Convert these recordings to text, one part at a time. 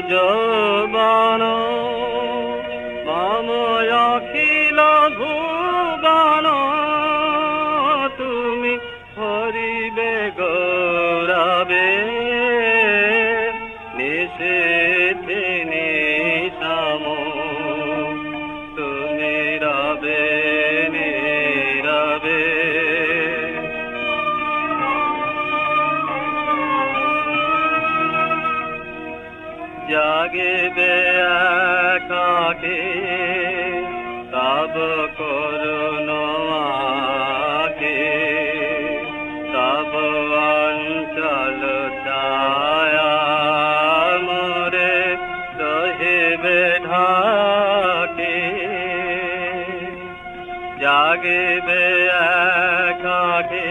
जा জাগিবে একাকে তব করুণ আকে তব অঞ্চল ছায়া মোরে রহিবে ঢাকে। জাগিবে একাকে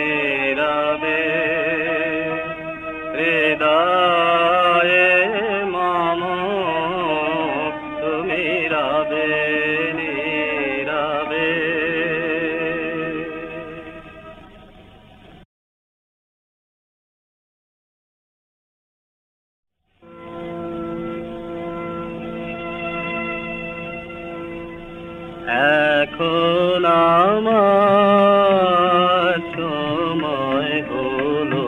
এখন আমার সময় হলো।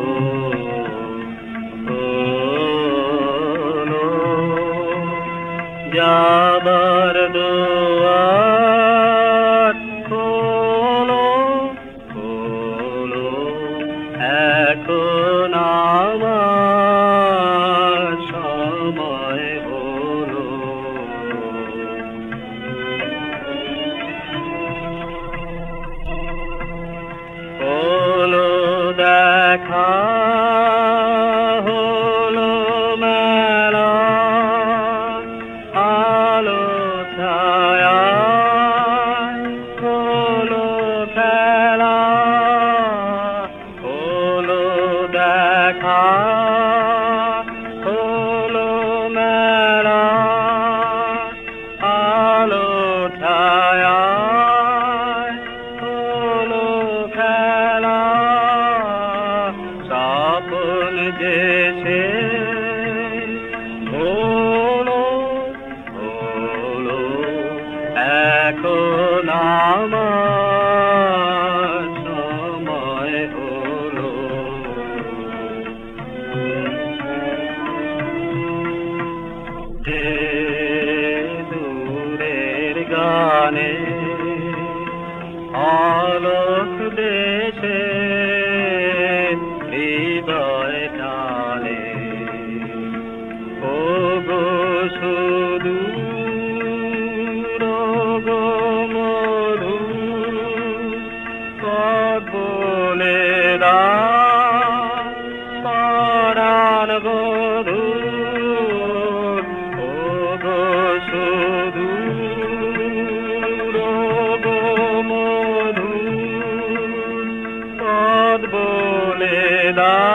যাবার দোয়ার খোলো। খোলো। এখন আমার দেখা হলো মেলা আলো ছায়া হলো খেলা হলো দেখা এখন আমার সময় হলো। গানে আলোক দেশে বলে দা